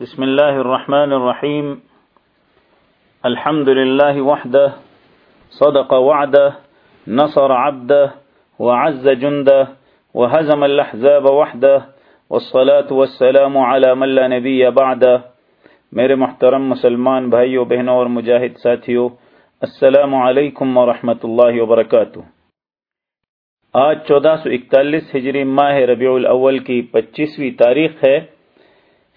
بسم الله الرحمن الرحيم الحمد لله وحده صدق وعده نصر عبده وعز جنده وهزم الأحزاب وحده والصلاة والسلام على من لا نبي بعده میرے محترم مسلمان بھائیو، بہنوں اور مجاہد ساتھیو، السلام علیکم ورحمۃ اللہ وبرکاتہ۔ آج چودہ سو اکتالیس ہجری ماہ ربیع الاول کی پچیسویں تاریخ ہے۔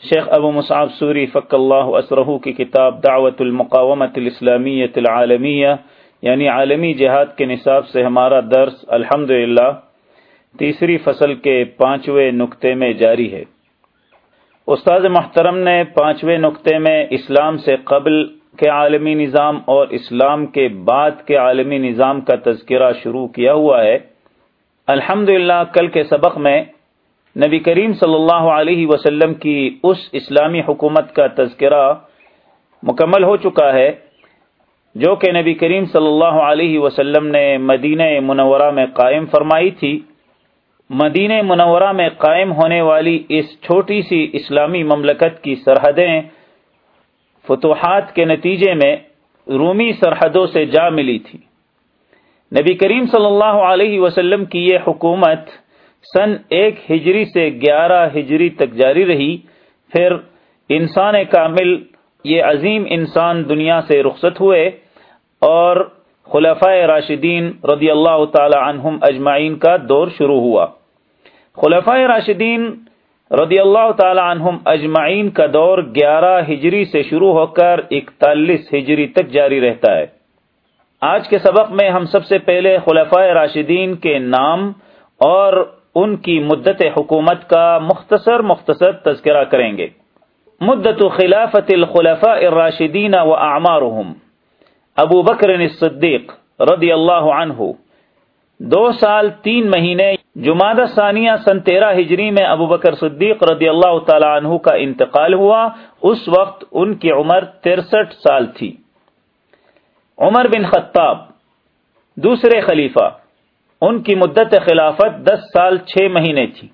شیخ ابو مصعب سوری فق اللہ اسرہ کی کتاب دعوت المقامت الاسلامیت العالمیہ یعنی عالمی جہاد کے نصاب سے ہمارا درس الحمد تیسری فصل کے پانچویں نقطے میں جاری ہے۔ استاد محترم نے پانچویں نقطے میں اسلام سے قبل کے عالمی نظام اور اسلام کے بعد کے عالمی نظام کا تذکرہ شروع کیا ہوا ہے۔ الحمد کل کے سبق میں نبی کریم صلی اللہ علیہ وسلم کی اس اسلامی حکومت کا تذکرہ مکمل ہو چکا ہے، جو کہ نبی کریم صلی اللہ علیہ وسلم نے مدینہ منورہ میں قائم فرمائی تھی۔ مدینہ منورہ میں قائم ہونے والی اس چھوٹی سی اسلامی مملکت کی سرحدیں فتوحات کے نتیجے میں رومی سرحدوں سے جا ملی تھی۔ نبی کریم صلی اللہ علیہ وسلم کی یہ حکومت سن ایک ہجری سے گیارہ ہجری تک جاری رہی، پھر انسان کامل، یہ عظیم انسان دنیا سے رخصت ہوئے اور خلفۂ راشدین رضی اللہ تعالی عنہم اجمعین کا دور شروع ہوا۔ خلفۂ راشدین رضی اللہ تعالی عنہم اجمعین کا دور گیارہ ہجری سے شروع ہو کر اکتالیس ہجری تک جاری رہتا ہے۔ آج کے سبق میں ہم سب سے پہلے خلفۂ راشدین کے نام اور ان کی مدت حکومت کا مختصر مختصر تذکرہ کریں گے۔ مدت خلافت الخلفاء الراشدین و اعمارهم ابو بکر الصدیق رضی اللہ عنہ۔ دو سال تین مہینے جماعت ثانیہ سن تیرہ ہجری میں ابو بکر صدیق رضی اللہ تعالی عنہ کا انتقال ہوا۔ اس وقت ان کی عمر ترسٹھ سال تھی۔ عمر بن خطاب، دوسرے خلیفہ۔ ان کی مدت خلافت دس سال چھ مہینے تھی۔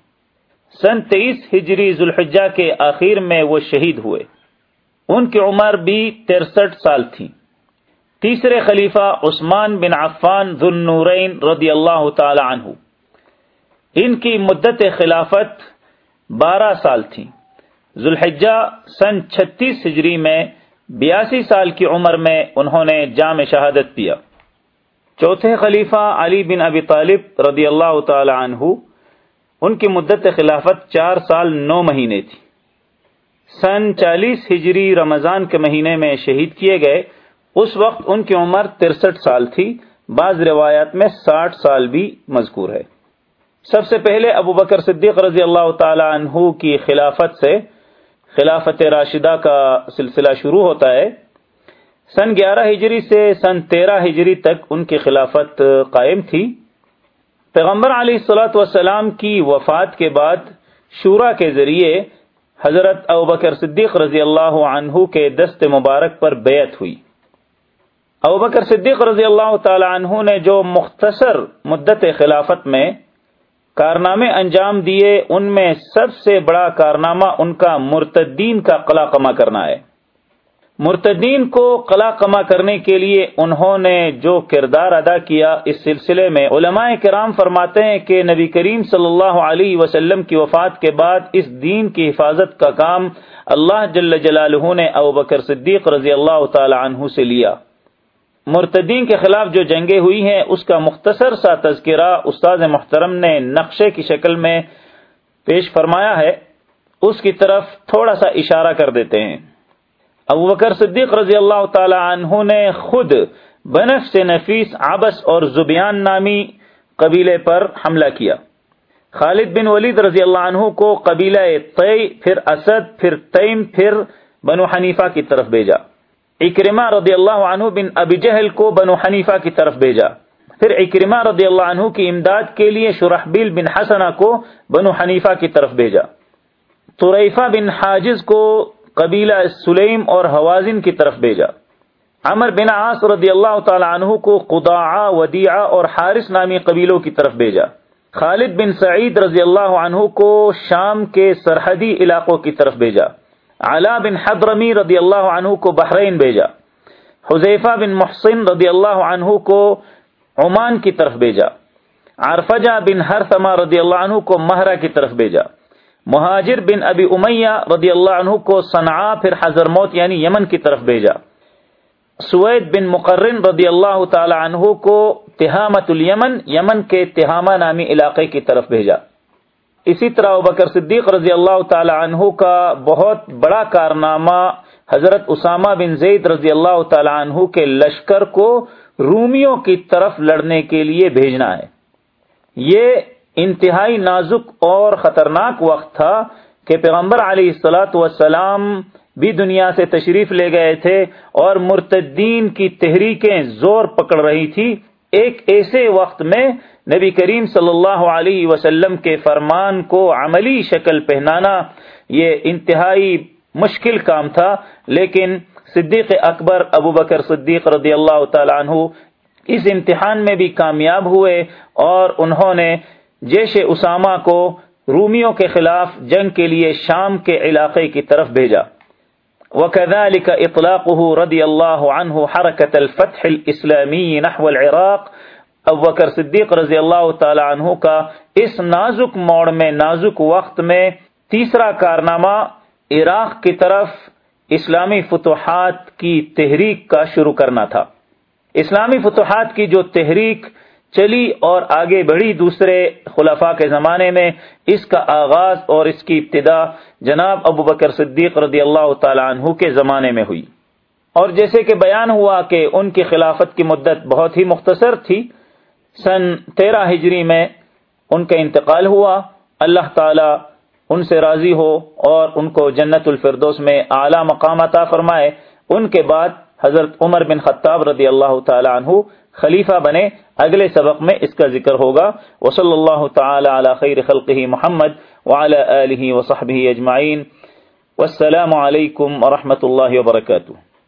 سن تیئیس ہجری ذوالحجہ کے آخر میں وہ شہید ہوئے۔ ان کی عمر بھی ترسٹھ سال تھی۔ تیسرے خلیفہ عثمان بن عفان ذنورین رضی اللہ تعالی عنہ۔ ان کی مدت خلافت بارہ سال تھی۔ ذوالحجہ سن چھتیس ہجری میں بیاسی سال کی عمر میں انہوں نے جام شہادت پیا چوتھے خلیفہ علی بن ابی طالب رضی اللہ تعالی عنہ، ان کی مدت خلافت چار سال نو مہینے تھی۔ سن چالیس ہجری رمضان کے مہینے میں شہید کیے گئے، اس وقت ان کی عمر ترسٹھ سال تھی، بعض روایات میں ساٹھ سال بھی مذکور ہے۔ سب سے پہلے ابو بکر صدیق رضی اللہ تعالی عنہ کی خلافت سے خلافت راشدہ کا سلسلہ شروع ہوتا ہے۔ سن گیارہ ہجری سے سن تیرہ ہجری تک ان کی خلافت قائم تھی۔ پیغمبر علیہ السلاۃ والسلام کی وفات کے بعد شورا کے ذریعے حضرت ابوبکر صدیق رضی اللہ عنہ کے دست مبارک پر بیعت ہوئی۔ ابوبکر صدیق رضی اللہ تعالی عنہ نے جو مختصر مدت خلافت میں کارنامے انجام دیے، ان میں سب سے بڑا کارنامہ ان کا مرتدین کا قلع کما کرنا ہے۔ مرتدین کو قلع کما کرنے کے لیے انہوں نے جو کردار ادا کیا، اس سلسلے میں علماء کرام فرماتے ہیں کہ نبی کریم صلی اللہ علیہ وسلم کی وفات کے بعد اس دین کی حفاظت کا کام اللہ جل جلالہ نے ابو بکر صدیق رضی اللہ تعالی عنہ سے لیا۔ مرتدین کے خلاف جو جنگیں ہوئی ہیں، اس کا مختصر سا تذکرہ استاد محترم نے نقشے کی شکل میں پیش فرمایا ہے۔ اس کی طرف تھوڑا سا اشارہ کر دیتے ہیں۔ ابو بکر صدیق رضی اللہ تعالی عنہ نے خود بنف سے نفیس آبس اور زبیان نامی قبیلے پر حملہ کیا۔ خالد بن ولید رضی اللہ عنہ کو قبیلہ طی، پھر اسد، پھر تیم، پھر بنو حنیفہ کی طرف بھیجا۔ اکرما رضی اللہ عنہ بن ابی جہل کو بنو حنیفہ کی طرف بھیجا۔ پھر اکرما رضی اللہ عنہ کی امداد کے لیے شرحبیل بن حسنہ کو بنو حنیفہ کی طرف بھیجا۔ طریفہ بن حاجز کو قبیلہ سلیم اور حوازن کی طرف بھیجا۔ عمر بن عاص رضی اللہ تعالی عنہ کو قداع ودیع اور حارث نامی قبیلوں کی طرف بھیجا۔ خالد بن سعید رضی اللہ عنہ کو شام کے سرحدی علاقوں کی طرف بھیجا۔ علا بن حضرمی رضی اللہ عنہ کو بحرین بھیجا۔ حذیفہ بن محسن رضی اللہ عنہ کو عمان کی طرف بھیجا۔ عرفجہ بن ہرثما رضی اللہ عنہ کو مہرہ کی طرف بھیجا۔ مہاجر بن ابی امیہ رضی اللہ عنہ کو صنعا پھر حضر موت یعنی یمن کی طرف بھیجا۔ سوید بن مقرن رضی اللہ تعالی عنہ کو تہامت الیمن، یمن کے تہامہ نامی علاقے کی طرف بھیجا۔ اسی طرح بکر صدیق رضی اللہ تعالی عنہ کا بہت بڑا کارنامہ حضرت اسامہ بن زید رضی اللہ تعالی عنہ کے لشکر کو رومیوں کی طرف لڑنے کے لیے بھیجنا ہے۔ یہ انتہائی نازک اور خطرناک وقت تھا کہ پیغمبر علیہ السلاۃ وسلام بھی دنیا سے تشریف لے گئے تھے اور مرتدین کی تحریکیں زور پکڑ رہی تھی۔ ایک ایسے وقت میں نبی کریم صلی اللہ علیہ وسلم کے فرمان کو عملی شکل پہنانا یہ انتہائی مشکل کام تھا، لیکن صدیق اکبر ابو بکر صدیق رضی اللہ تعالیٰ عنہ اس امتحان میں بھی کامیاب ہوئے اور انہوں نے جیش اسامہ کو رومیوں کے خلاف جنگ کے لیے شام کے علاقے کی طرف بھیجا۔ وكذلك اطلاقه رضي الله عنه حركة الفتح الاسلامی نحو العراق۔ ابو بکر صدیق رضی اللہ تعالی عنہ کا اس نازک موڑ میں نازک وقت میں تیسرا کارنامہ عراق کی طرف اسلامی فتوحات کی تحریک کا شروع کرنا تھا۔ اسلامی فتوحات کی جو تحریک چلی اور آگے بڑھی دوسرے خلفاء کے زمانے میں اس کا آغاز اور اس کی ابتدا جناب ابو بکر صدیق رضی اللہ تعالی عنہ کے زمانے میں ہوئی۔ اور جیسے کہ بیان ہوا کہ ان کی خلافت کی مدت بہت ہی مختصر تھی، سن تیرہ ہجری میں ان کا انتقال ہوا۔ اللہ تعالی ان سے راضی ہو اور ان کو جنت الفردوس میں اعلی مقام عطا فرمائے۔ ان کے بعد حضرت عمر بن خطاب رضی اللہ تعالی عنہ خلیفہ بنے، اگلے سبق میں اس کا ذکر ہوگا۔ وصلی اللہ تعالی علی خیر خلقہ محمد وعلی آلہ وصحبہ اجمعین۔ والسلام علیکم ورحمۃ اللہ وبرکاتہ۔